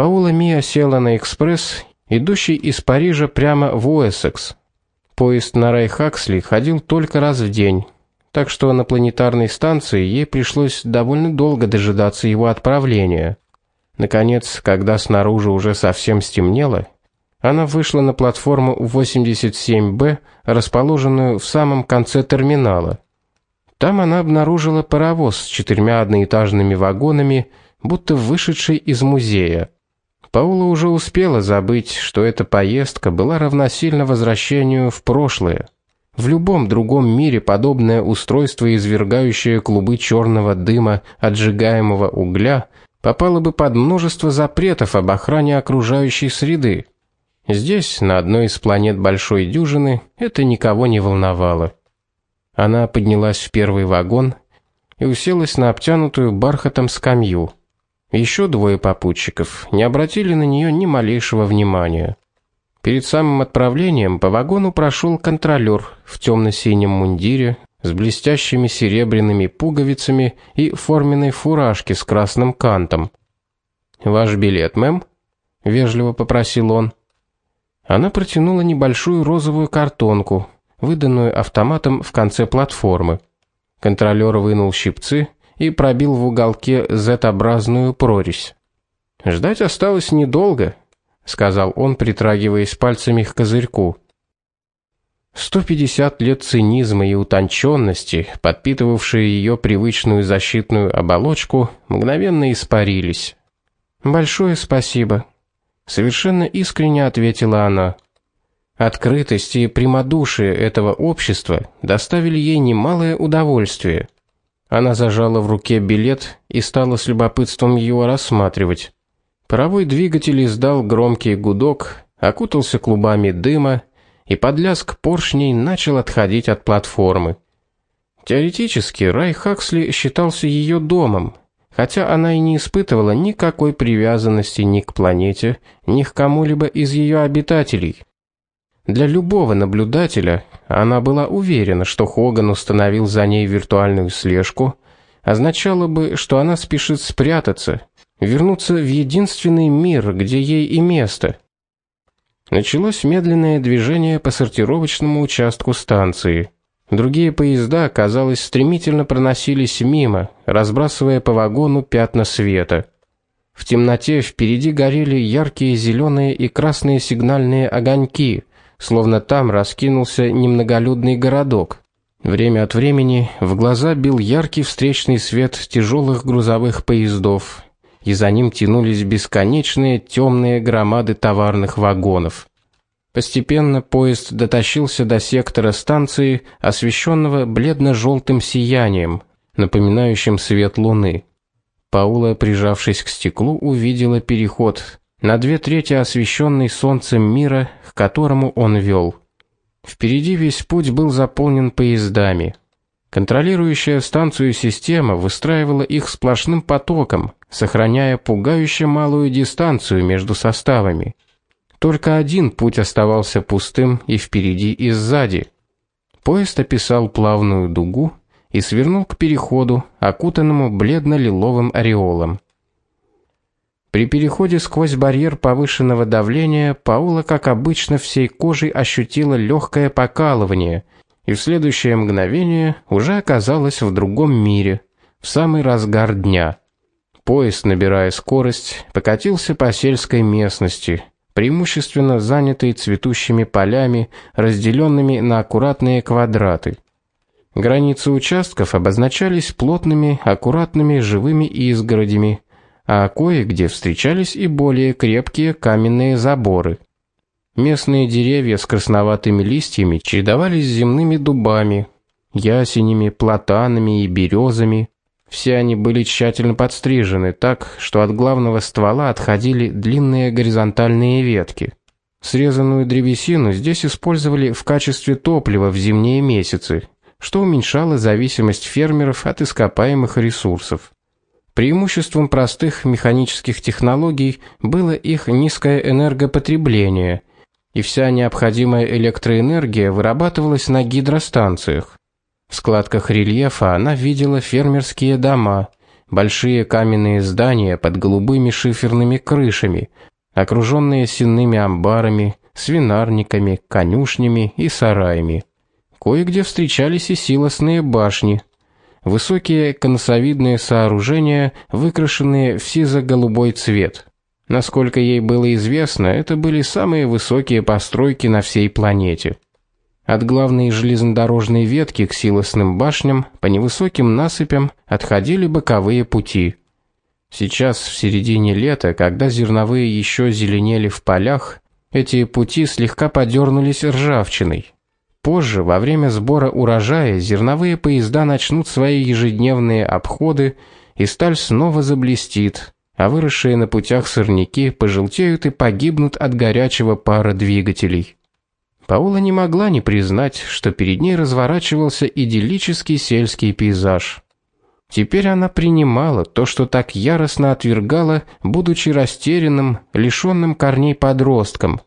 Паула Мия села на экспресс, идущий из Парижа прямо в Уэссекс. Поезд на Райхаксли ходил только раз в день, так что на планетарной станции ей пришлось довольно долго дожидаться его отправления. Наконец, когда снаружи уже совсем стемнело, она вышла на платформу 87Б, расположенную в самом конце терминала. Там она обнаружила паровоз с четырьмя одноэтажными вагонами, будто вышедший из музея. Паула уже успела забыть, что эта поездка была равносильна возвращению в прошлое. В любом другом мире подобное устройство, извергающее клубы черного дыма от сжигаемого угля, попало бы под множество запретов об охране окружающей среды. Здесь, на одной из планет большой дюжины, это никого не волновало. Она поднялась в первый вагон и уселась на обтянутую бархатом скамью. Еще двое попутчиков не обратили на нее ни малейшего внимания. Перед самым отправлением по вагону прошел контролер в темно синем мундире с блестящими серебряными пуговицами и форменной фуражке с красным кантом. Ваш билет, мэм? вежливо попросил он. Она протянула небольшую розовую картонку, выданную автоматом в конце платформы. Контролер вынул щипцы и пробил в уголке Z-образную прорезь. Ждать осталось недолго, сказал он, притрагиваясь пальцами к козырьку. 150 лет цинизма и утонченности, подпитывавшие ее привычную защитную оболочку, мгновенно испарились. Большое спасибо, совершенно искренне ответила она. Открытость и прямодушие этого общества доставили ей немалое удовольствие. Она зажала в руке билет и стала с любопытством его рассматривать. Паровой двигатель издал громкий гудок, окутался клубами дыма, и под лязг поршней начал отходить от платформы. Теоретически Рай Хаксли считался ее домом, хотя она и не испытывала никакой привязанности ни к планете, ни к кому-либо из ее обитателей. Для любого наблюдателя она была уверена, что Хоган установил за ней виртуальную слежку, означало бы, что она спешит спрятаться, вернуться в единственный мир, где ей и место. Началось медленное движение по сортировочному участку станции. Другие поезда, казалось, стремительно проносились мимо, разбрасывая по вагону пятна света. В темноте впереди горели яркие зеленые и красные сигнальные огоньки, словно там раскинулся немноголюдный городок. Время от времени в глаза бил яркий встречный свет тяжелых грузовых поездов, и за ним тянулись бесконечные темные громады товарных вагонов. Постепенно поезд дотащился до сектора станции, освещенного бледно желтым сиянием, напоминающим свет луны. Паула, прижавшись к стеклу, увидела переход на две трети освещенный солнцем мира, к которому он вел. Впереди весь путь был заполнен поездами. Контролирующая станцию система выстраивала их сплошным потоком, сохраняя пугающе малую дистанцию между составами. Только один путь оставался пустым и впереди, и сзади. Поезд описал плавную дугу и свернул к переходу, окутанному бледно-лиловым ореолом. При переходе сквозь барьер повышенного давления Паула, как обычно, всей кожей ощутила легкое покалывание и в следующее мгновение уже оказалась в другом мире, в самый разгар дня. Поезд, набирая скорость, покатился по сельской местности, преимущественно занятой цветущими полями, разделенными на аккуратные квадраты. Границы участков обозначались плотными, аккуратными живыми изгородями, а кое-где встречались и более крепкие каменные заборы. Местные деревья с красноватыми листьями чередовались с земными дубами, ясенями, платанами и березами. Все они были тщательно подстрижены так, что от главного ствола отходили длинные горизонтальные ветки. Срезанную древесину здесь использовали в качестве топлива в зимние месяцы, что уменьшало зависимость фермеров от ископаемых ресурсов. Преимуществом простых механических технологий было их низкое энергопотребление, и вся необходимая электроэнергия вырабатывалась на гидростанциях. В складках рельефа она видела фермерские дома, большие каменные здания под голубыми шиферными крышами, окруженные сенными амбарами, свинарниками, конюшнями и сараями. Кое-где встречались и силосные башни, высокие конусовидные сооружения, выкрашенные в сизо-голубой цвет. Насколько ей было известно, это были самые высокие постройки на всей планете. От главной железнодорожной ветки к силосным башням по невысоким насыпям отходили боковые пути. Сейчас в середине лета, когда зерновые еще зеленели в полях, эти пути слегка подернулись ржавчиной. Позже, во время сбора урожая, зерновые поезда начнут свои ежедневные обходы, и сталь снова заблестит, а выросшие на путях сорняки пожелтеют и погибнут от горячего пара двигателей. Паула не могла не признать, что перед ней разворачивался идиллический сельский пейзаж. Теперь она принимала то, что так яростно отвергала, будучи растерянным, лишенным корней подростком.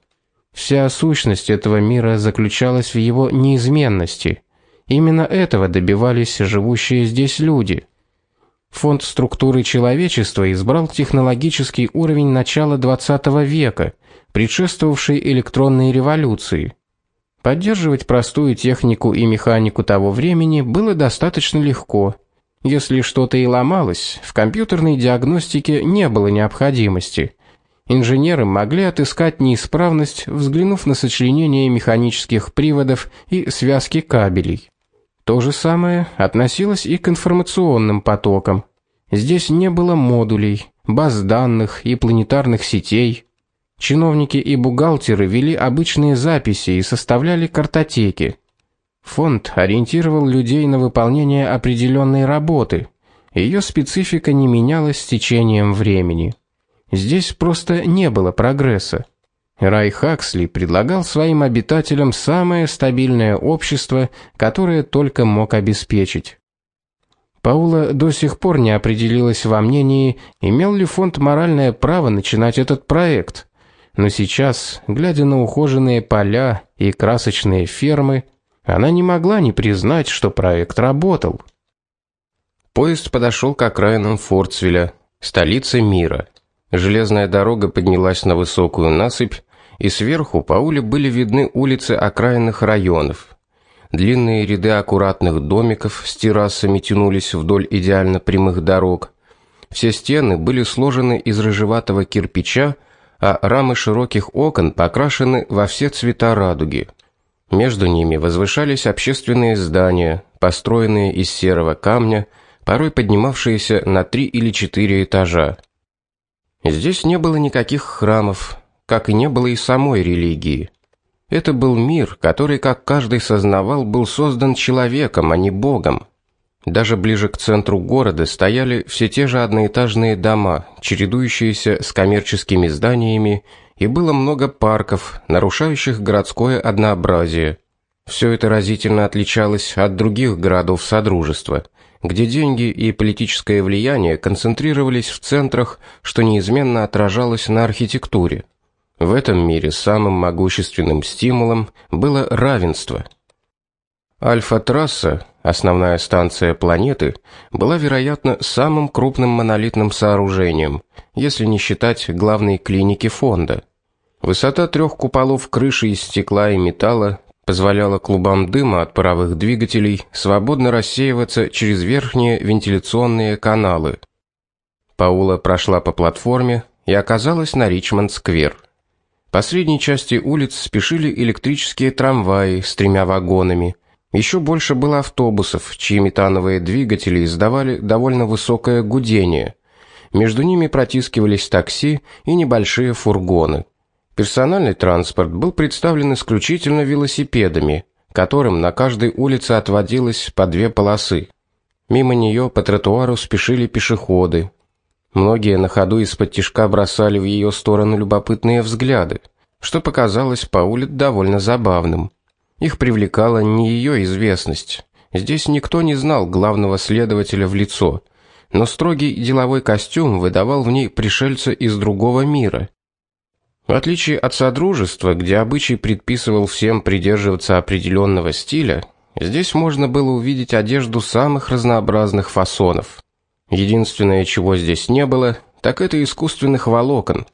Вся сущность этого мира заключалась в его неизменности. Именно этого добивались живущие здесь люди. Фонд структуры человечества избрал технологический уровень начала 20 века, предшествовавший электронной революции. Поддерживать простую технику и механику того времени было достаточно легко. Если что-то и ломалось, в компьютерной диагностике не было необходимости. Инженеры могли отыскать неисправность, взглянув на сочленение механических приводов и связки кабелей. То же самое относилось и к информационным потокам. Здесь не было модулей, баз данных и планетарных сетей. Чиновники и бухгалтеры вели обычные записи и составляли картотеки. Фонд ориентировал людей на выполнение определенной работы. Ее специфика не менялась с течением времени. Здесь просто не было прогресса. Рай Хаксли предлагал своим обитателям самое стабильное общество, которое только мог обеспечить. Паула до сих пор не определилась во мнении, имел ли фонд моральное право начинать этот проект но сейчас, глядя на ухоженные поля и красочные фермы, она не могла не признать, что проект работал. Поезд подошел к окраинам Фортсвилля, столицы мира. Железная дорога поднялась на высокую насыпь, и сверху по улице были видны улицы окраинных районов. Длинные ряды аккуратных домиков с террасами тянулись вдоль идеально прямых дорог. Все стены были сложены из рыжеватого кирпича а рамы широких окон покрашены во все цвета радуги. Между ними возвышались общественные здания, построенные из серого камня, порой поднимавшиеся на три или четыре этажа. Здесь не было никаких храмов, как и не было и самой религии. Это был мир, который, как каждый сознавал, был создан человеком, а не богом. Даже ближе к центру города стояли все те же одноэтажные дома, чередующиеся с коммерческими зданиями, и было много парков, нарушающих городское однообразие. Все это разительно отличалось от других городов содружества, где деньги и политическое влияние концентрировались в центрах, что неизменно отражалось на архитектуре. В этом мире самым могущественным стимулом было равенство. Альфа-трасса Основная станция планеты была, вероятно, самым крупным монолитным сооружением, если не считать главной клиники фонда. Высота трех куполов крыши из стекла и металла позволяла клубам дыма от паровых двигателей свободно рассеиваться через верхние вентиляционные каналы. Паула прошла по платформе и оказалась на Ричмонд-сквер. По средней части улиц спешили электрические трамваи с тремя вагонами – еще больше было автобусов, чьи метановые двигатели издавали довольно высокое гудение. Между ними протискивались такси и небольшие фургоны. Персональный транспорт был представлен исключительно велосипедами, которым на каждой улице отводилось по две полосы. Мимо нее по тротуару спешили пешеходы. Многие на ходу из-под тишка бросали в ее сторону любопытные взгляды, что показалось Пауле довольно забавным. Их привлекала не ее известность. Здесь никто не знал главного следователя в лицо, но строгий деловой костюм выдавал в ней пришельца из другого мира. В отличие от содружества, где обычай предписывал всем придерживаться определенного стиля, здесь можно было увидеть одежду самых разнообразных фасонов. Единственное, чего здесь не было, так это искусственных волокон.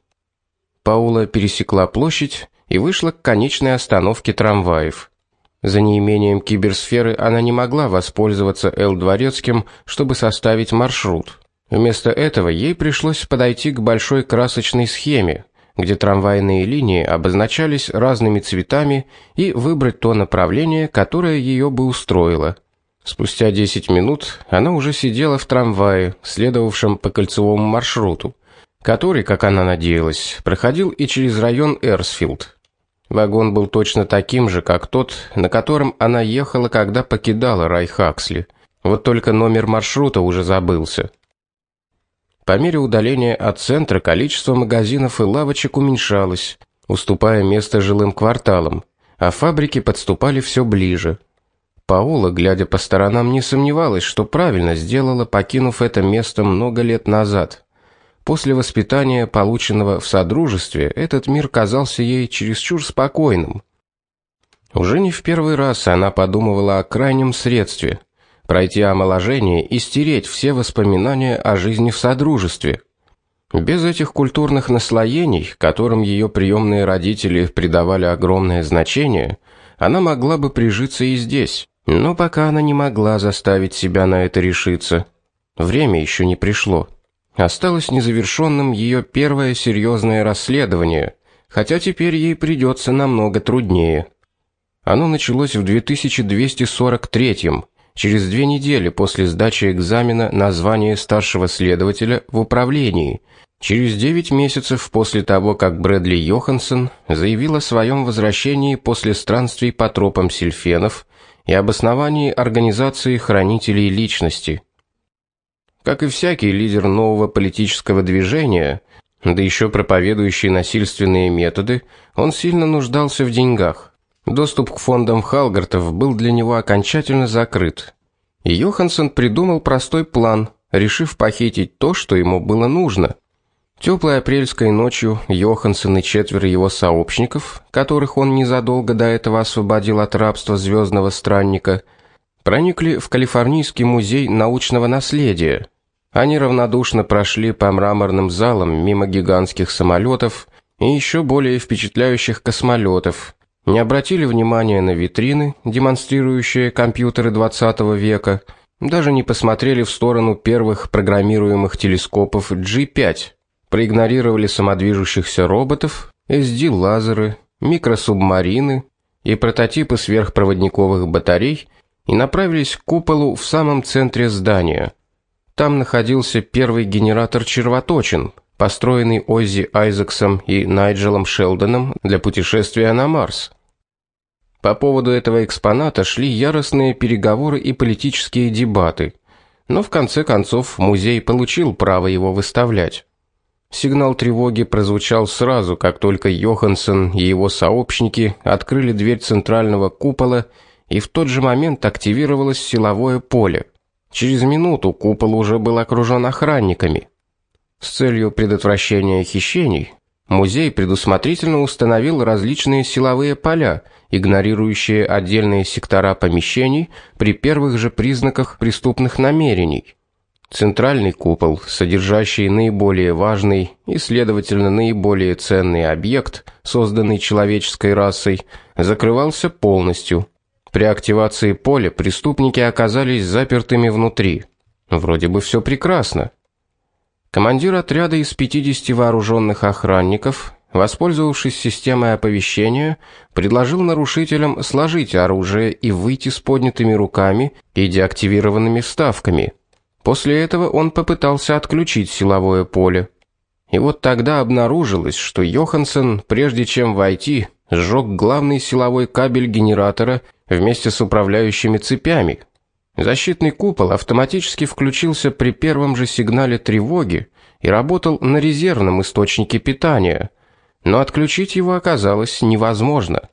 Паула пересекла площадь и вышла к конечной остановке трамваев. За неимением киберсферы она не могла воспользоваться Л-дворецким, чтобы составить маршрут. Вместо этого ей пришлось подойти к большой красочной схеме, где трамвайные линии обозначались разными цветами, и выбрать то направление, которое ее бы устроило. Спустя 10 минут она уже сидела в трамвае, следовавшем по кольцевому маршруту, который, как она надеялась, проходил и через район Эрсфилд. Вагон был точно таким же, как тот, на котором она ехала, когда покидала Райхаксли. Вот только номер маршрута уже забылся. По мере удаления от центра количество магазинов и лавочек уменьшалось, уступая место жилым кварталам, а фабрики подступали все ближе. Паула, глядя по сторонам, не сомневалась, что правильно сделала, покинув это место много лет назад. После воспитания, полученного в содружестве, этот мир казался ей чересчур спокойным. Уже не в первый раз она подумывала о крайнем средстве пройти омоложение и стереть все воспоминания о жизни в содружестве. Без этих культурных наслоений, которым ее приемные родители придавали огромное значение, она могла бы прижиться и здесь. Но пока она не могла заставить себя на это решиться. Время еще не пришло. Осталось незавершенным ее первое серьезное расследование, хотя теперь ей придется намного труднее. Оно началось в 2243 через две недели после сдачи экзамена на звание старшего следователя в управлении, через 9 месяцев после того, как Брэдли Йоханссон заявил о своем возвращении после странствий по тропам сильфенов и обосновании организации хранителей личности. Как и всякий лидер нового политического движения, да еще проповедующий насильственные методы, он сильно нуждался в деньгах. Доступ к фондам Халгартов был для него окончательно закрыт. И Йоханссон придумал простой план, решив похитить то, что ему было нужно. Теплой апрельской ночью Йоханссон и четверо его сообщников, которых он незадолго до этого освободил от рабства звездного странника, проникли в Калифорнийский музей научного наследия. Они равнодушно прошли по мраморным залам мимо гигантских самолетов и еще более впечатляющих космолетов, не обратили внимания на витрины, демонстрирующие компьютеры 20 века, даже не посмотрели в сторону первых программируемых телескопов G5, проигнорировали самодвижущихся роботов, SD-лазеры, микросубмарины и прототипы сверхпроводниковых батарей – и направились к куполу в самом центре здания. Там находился первый генератор червоточин, построенный Оззи Айзексом и Найджелом Шелдоном для путешествия на Марс. По поводу этого экспоната шли яростные переговоры и политические дебаты, но в конце концов музей получил право его выставлять. Сигнал тревоги прозвучал сразу, как только Йоханссон и его сообщники открыли дверь центрального купола и в тот же момент активировалось силовое поле. Через минуту купол уже был окружен охранниками. С целью предотвращения хищений музей предусмотрительно установил различные силовые поля, игнорирующие отдельные сектора помещений при первых же признаках преступных намерений. Центральный купол, содержащий наиболее важный и, следовательно, наиболее ценный объект, созданный человеческой расой, закрывался полностью. При активации поля преступники оказались запертыми внутри. Вроде бы все прекрасно. Командир отряда из 50 вооруженных охранников, воспользовавшись системой оповещения, предложил нарушителям сложить оружие и выйти с поднятыми руками и деактивированными вставками. После этого он попытался отключить силовое поле. И вот тогда обнаружилось, что Йоханссон, прежде чем войти, сжег главный силовой кабель генератора вместе с управляющими цепями. Защитный купол автоматически включился при первом же сигнале тревоги и работал на резервном источнике питания, но отключить его оказалось невозможно.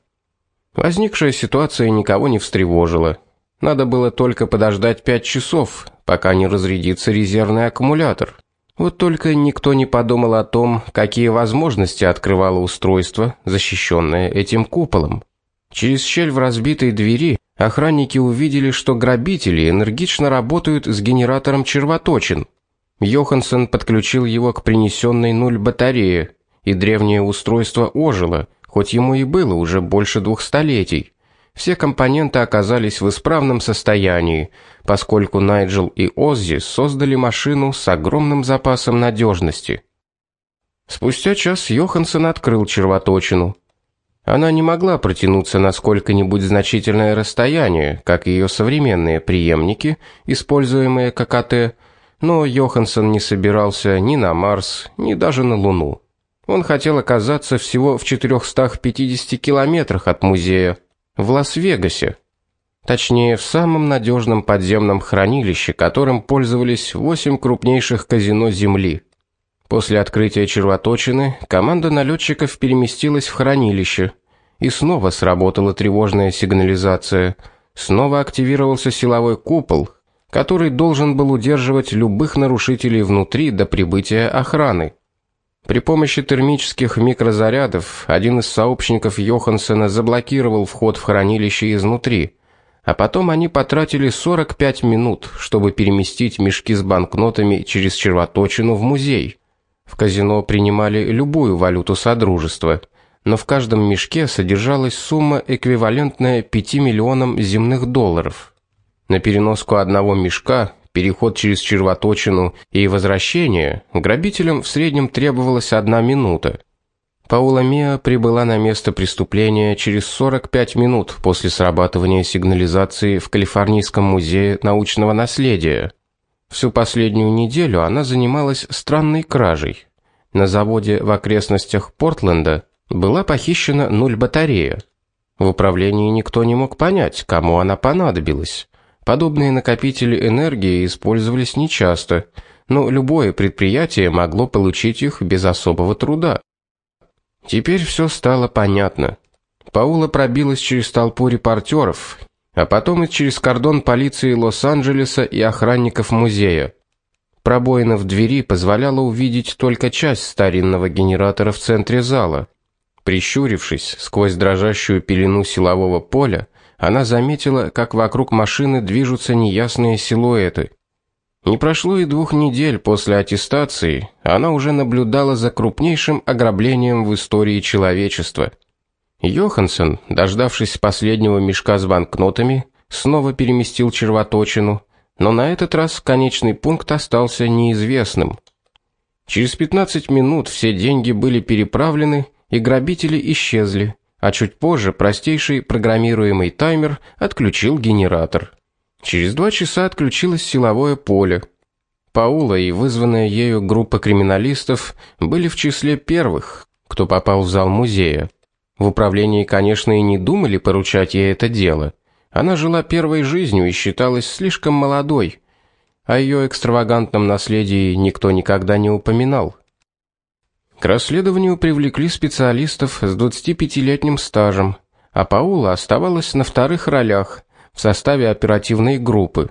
Возникшая ситуация никого не встревожила. Надо было только подождать пять часов, пока не разрядится резервный аккумулятор. Вот только никто не подумал о том, какие возможности открывало устройство, защищенное этим куполом. Через щель в разбитой двери охранники увидели, что грабители энергично работают с генератором червоточин. Йоханссон подключил его к принесенной нуль батарее, и древнее устройство ожило, хоть ему и было уже больше двух столетий. Все компоненты оказались в исправном состоянии, поскольку Найджел и Оззи создали машину с огромным запасом надежности. Спустя час Йоханссон открыл червоточину. Она не могла протянуться на сколько-нибудь значительное расстояние, как ее современные преемники, используемые ККТ, но Йоханссон не собирался ни на Марс, ни даже на Луну. Он хотел оказаться всего в 450 километрах от музея в Лас-Вегасе. Точнее, в самом надежном подземном хранилище, которым пользовались восемь крупнейших казино Земли. После открытия червоточины команда налетчиков переместилась в хранилище, и снова сработала тревожная сигнализация. Снова активировался силовой купол, который должен был удерживать любых нарушителей внутри до прибытия охраны. При помощи термических микрозарядов один из сообщников Йохансена заблокировал вход в хранилище изнутри, а потом они потратили 45 минут, чтобы переместить мешки с банкнотами через червоточину в музей. В казино принимали любую валюту содружества, но в каждом мешке содержалась сумма эквивалентная 5 миллионам земных долларов. На переноску одного мешка переход через червоточину и возвращение грабителям в среднем требовалась одна минута. Паула Миа прибыла на место преступления через 45 минут после срабатывания сигнализации в Калифорнийском музее научного наследия. Всю последнюю неделю она занималась странной кражей. На заводе в окрестностях Портленда была похищена нуль батарея. В управлении никто не мог понять, кому она понадобилась. Подобные накопители энергии использовались нечасто, но любое предприятие могло получить их без особого труда. Теперь все стало понятно. Паула пробилась через толпу репортеров, а потом и через кордон полиции Лос-Анджелеса и охранников музея. Пробоина в двери позволяла увидеть только часть старинного генератора в центре зала. Прищурившись сквозь дрожащую пелену силового поля, она заметила, как вокруг машины движутся неясные силуэты. Не прошло и двух недель после аттестации, она уже наблюдала за крупнейшим ограблением в истории человечества. Йоханссон, дождавшись последнего мешка с банкнотами, снова переместил червоточину, но на этот раз конечный пункт остался неизвестным. Через 15 минут все деньги были переправлены, и грабители исчезли а чуть позже простейший программируемый таймер отключил генератор. Через два часа отключилось силовое поле. Паула и вызванная ею группа криминалистов были в числе первых, кто попал в зал музея. В управлении, конечно, и не думали поручать ей это дело. Она жила первой жизнью и считалась слишком молодой. О ее экстравагантном наследии никто никогда не упоминал. К расследованию привлекли специалистов с 25-летним стажем, а Паула оставалась на вторых ролях в составе оперативной группы.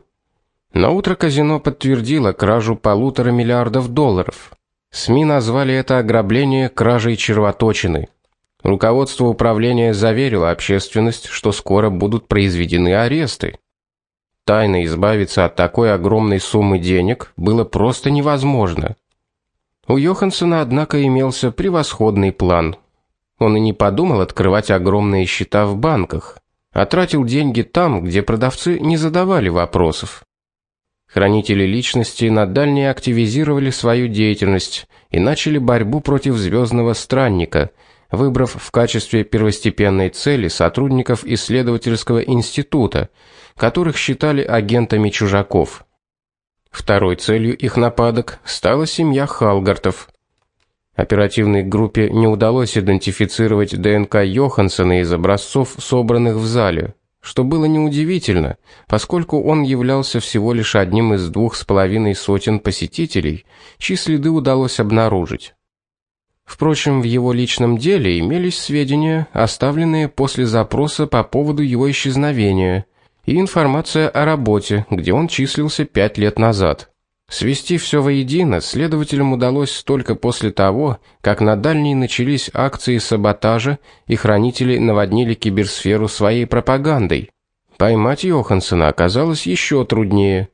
На утро казино подтвердило кражу полутора миллиардов долларов. СМИ назвали это ограбление кражей червоточины. Руководство управления заверило общественность, что скоро будут произведены аресты. Тайно избавиться от такой огромной суммы денег было просто невозможно. У Йохансена, однако, имелся превосходный план. Он и не подумал открывать огромные счета в банках, а тратил деньги там, где продавцы не задавали вопросов. Хранители личности на дальние активизировали свою деятельность и начали борьбу против звездного странника, выбрав в качестве первостепенной цели сотрудников исследовательского института, которых считали агентами чужаков. Второй целью их нападок стала семья Халгартов. Оперативной группе не удалось идентифицировать ДНК Йохансена из образцов, собранных в зале, что было неудивительно, поскольку он являлся всего лишь одним из двух с половиной сотен посетителей, чьи следы удалось обнаружить. Впрочем, в его личном деле имелись сведения, оставленные после запроса по поводу его исчезновения – и информация о работе, где он числился пять лет назад. Свести все воедино следователям удалось только после того, как на дальней начались акции саботажа и хранители наводнили киберсферу своей пропагандой. Поймать Йохансена оказалось еще труднее.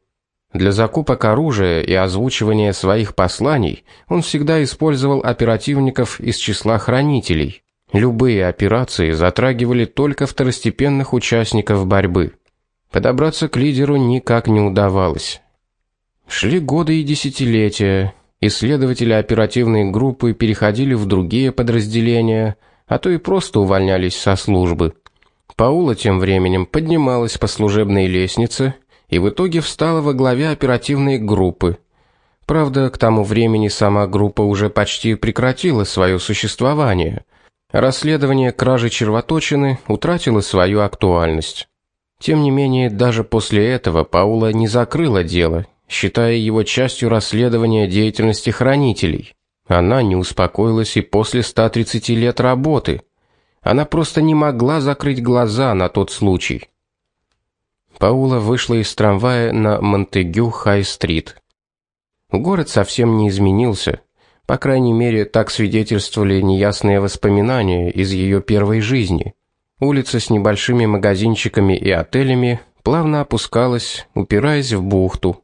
Для закупок оружия и озвучивания своих посланий он всегда использовал оперативников из числа хранителей. Любые операции затрагивали только второстепенных участников борьбы. Подобраться к лидеру никак не удавалось. Шли годы и десятилетия. Исследователи оперативной группы переходили в другие подразделения, а то и просто увольнялись со службы. Паула тем временем поднималась по служебной лестнице и в итоге встала во главе оперативной группы. Правда, к тому времени сама группа уже почти прекратила свое существование. Расследование кражи червоточины утратило свою актуальность. Тем не менее, даже после этого Паула не закрыла дело, считая его частью расследования деятельности хранителей. Она не успокоилась и после 130 лет работы. Она просто не могла закрыть глаза на тот случай. Паула вышла из трамвая на Монтегю-Хай-стрит. Город совсем не изменился. По крайней мере, так свидетельствовали неясные воспоминания из ее первой жизни. Улица с небольшими магазинчиками и отелями плавно опускалась, упираясь в бухту.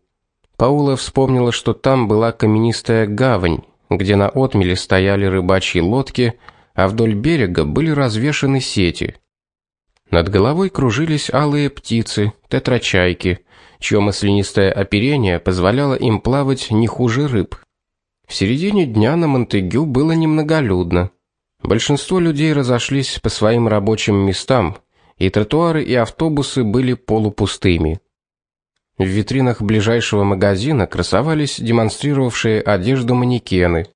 Паула вспомнила, что там была каменистая гавань, где на отмеле стояли рыбачьи лодки, а вдоль берега были развешаны сети. Над головой кружились алые птицы, тетрачайки, чье маслянистое оперение позволяло им плавать не хуже рыб. В середине дня на Монтегю было немноголюдно. Большинство людей разошлись по своим рабочим местам, и тротуары и автобусы были полупустыми. В витринах ближайшего магазина красовались демонстрировавшие одежду манекены.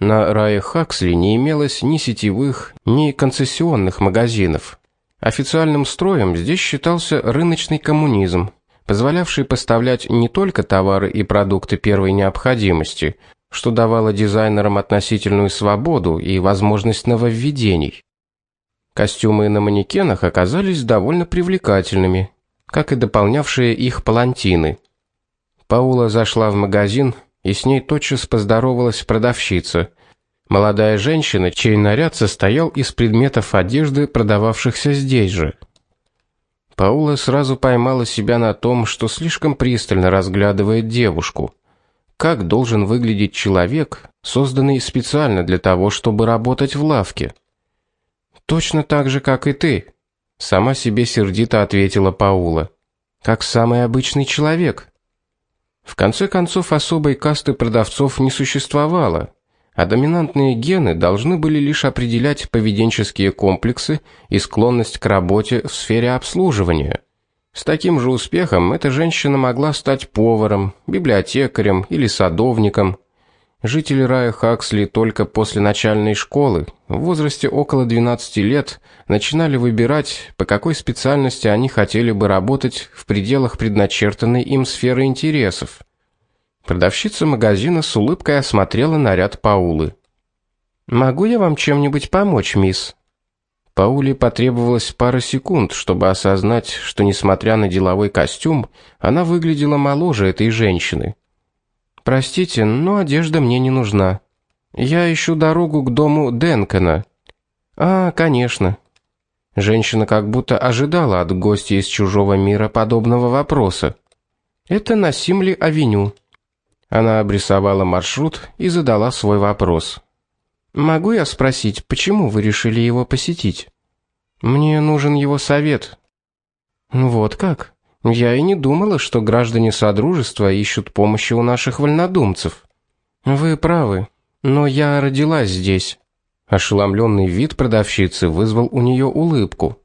На Рае Хаксли не имелось ни сетевых, ни концессионных магазинов. Официальным строем здесь считался рыночный коммунизм, позволявший поставлять не только товары и продукты первой необходимости, что давало дизайнерам относительную свободу и возможность нововведений. Костюмы на манекенах оказались довольно привлекательными, как и дополнявшие их палантины. Паула зашла в магазин, и с ней тотчас поздоровалась продавщица – Молодая женщина, чей наряд состоял из предметов одежды, продававшихся здесь же. Паула сразу поймала себя на том, что слишком пристально разглядывает девушку. Как должен выглядеть человек, созданный специально для того, чтобы работать в лавке? Точно так же, как и ты, сама себе сердито ответила Паула. Как самый обычный человек. В конце концов особой касты продавцов не существовало а доминантные гены должны были лишь определять поведенческие комплексы и склонность к работе в сфере обслуживания. С таким же успехом эта женщина могла стать поваром, библиотекарем или садовником. Жители рая Хаксли только после начальной школы, в возрасте около 12 лет, начинали выбирать, по какой специальности они хотели бы работать в пределах предначертанной им сферы интересов. Продавщица магазина с улыбкой осмотрела наряд Паулы. Могу я вам чем-нибудь помочь, мисс? Пауле потребовалось пара секунд, чтобы осознать, что несмотря на деловой костюм, она выглядела моложе этой женщины. Простите, но одежда мне не нужна. Я ищу дорогу к дому Денкена. А, конечно. Женщина как будто ожидала от гостя из чужого мира подобного вопроса. Это на Симли-авеню. Она обрисовала маршрут и задала свой вопрос. Могу я спросить, почему вы решили его посетить? Мне нужен его совет. Вот как? Я и не думала, что граждане содружества ищут помощи у наших вольнодумцев. Вы правы, но я родилась здесь. Ошеломленный вид продавщицы вызвал у нее улыбку.